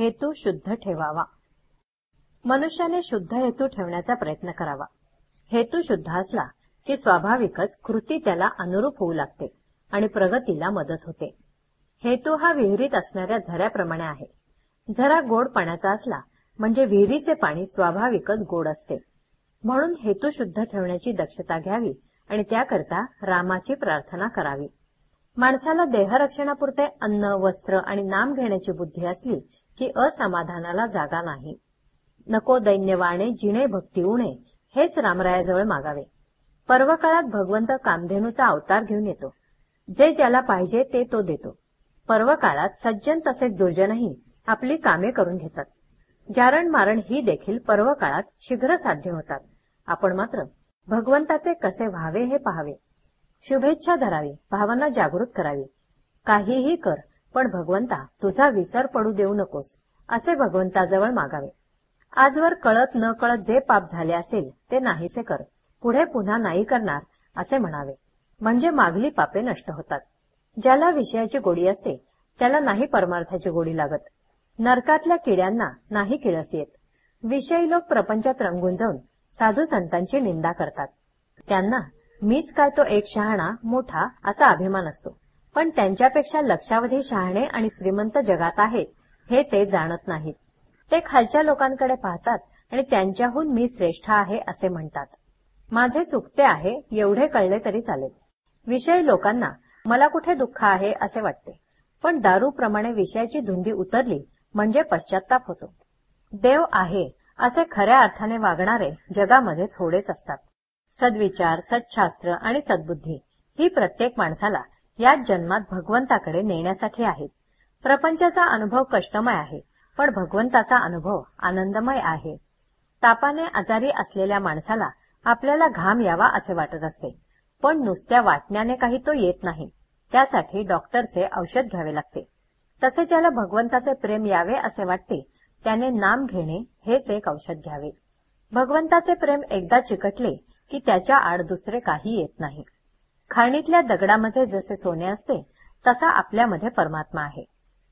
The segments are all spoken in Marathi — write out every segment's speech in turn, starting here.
हेतू शुद्ध ठेवावा. मनुष्याने शुद्ध हेतू ठेवण्याचा प्रयत्न करावा. हेतू शुद्ध असला की स्वाभाविकच कृती त्याला अनुरूप होऊ लागते आणि प्रगतीला मदत होते. हेतू हा विहिरीत असणाऱ्या झऱ्याप्रमाणे आहे. झरा गोड पाण्याचा असला म्हणजे विहिरीचे पाणी स्वाभाविकच गोड असते. म्हणून हेतू शुद्ध ठेवण्याची दक्षता घ्यावी आणि त्याकरता रामाची प्रार्थना करावी. माणसाला देहरक्षणापुरते अन्न वस्त्र आणि नाम घेण्याची बुद्धी असली की असमाधानाला जागा नाही. नको दैन्यवाणे जिणे भक्ती उणे हेच रामरायाजवळ मागावे. पर्वकाळात भगवंत कामधेनूचा अवतार घेऊन येतो. जे ज्याला पाहिजे ते तो देतो. पर्वकाळात सज्जन तसेच दुर्जनही आपली कामे करून घेतात. जारण मारण ही देखील पर्वकाळात शीघ्र साध्य होतात. आपण मात्र भगवंताचे कसे व्हावे हे पहावे. शुभेच्छा धरावी भावना जागृत करावी. काहीही कर पण भगवंता तुझा विसर पडू देऊ नकोस असे भगवंताजवळ मागावे. आजवर कळत न कळत जे पाप झाले असेल ते नाहीसे कर पुढे पुन्हा नाही करणार असे म्हणावे. म्हणजे मागली पापे नष्ट होतात. ज्याला विषयाची गोडी असते त्याला नाही परमार्थाची गोडी लागत. नरकातल्या किड्यांना नाही किळस येत. विषयी लोक प्रपंचात रंगून जाऊन साधू संतांची निंदा करतात. त्यांना मीच काय तो एक शहाणा मोठा असा अभिमान असतो. पण त्यांच्यापेक्षा लक्षावधी शहाणे आणि श्रीमंत जगात आहेत हे ते जाणत नाहीत. ते खालच्या लोकांकडे पाहतात आणि त्यांच्याहून मी श्रेष्ठ आहे असे म्हणतात. माझे चुकते आहे एवढे कळले तरी चालेल. विषय लोकांना मला कुठे दुःख आहे असे वाटते. पण दारूप्रमाणे विषयाची धुंदी उतरली म्हणजे पश्चाताप होतो. देव आहे असे खऱ्या अर्थाने वागणारे जगामध्ये थोडेच असतात. सद्विचार सच्छास्त्र आणि सद्बुद्धी ही प्रत्येक माणसाला याच जन्मात भगवंताकडे नेण्यासाठी आहेत. प्रपंचाचा अनुभव कष्टमय आहे पण भगवंताचा अनुभव आनंदमय आहे. तापाने आजारी असलेल्या माणसाला आपल्याला घाम यावा असे वाटत असते पण नुसत्या वाटण्याने काही तो येत नाही. त्यासाठी डॉक्टरचे औषध घ्यावे लागते. तसे ज्याला भगवंताचे प्रेम यावे असे वाटते त्याने नाम घेणे हेच एक औषध घ्यावे. भगवंताचे प्रेम एकदा चिकटले की त्याच्या आड दुसरे काही येत नाही. खाणीतल्या दगडामध्ये जसे सोने असते तसा आपल्यामध्ये परमात्मा आहे.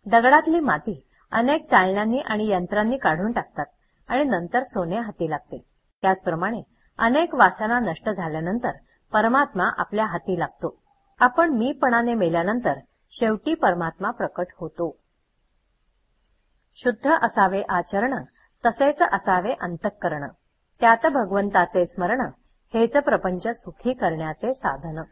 दगडातली माती अनेक चालण्यांनी आणि यंत्रांनी काढून टाकतात आणि नंतर सोने हाती लागते. त्याचप्रमाणे अनेक वासना नष्ट झाल्यानंतर परमात्मा आपल्या हाती लागतो. आपण मीपणाने मेल्यानंतर शेवटी परमात्मा प्रकट होतो. शुद्ध असावे आचरण तसेच असावे अंतःकरण. त्यात भगवंताचे स्मरण हेच प्रपंच सुखी करण्याचे साधन.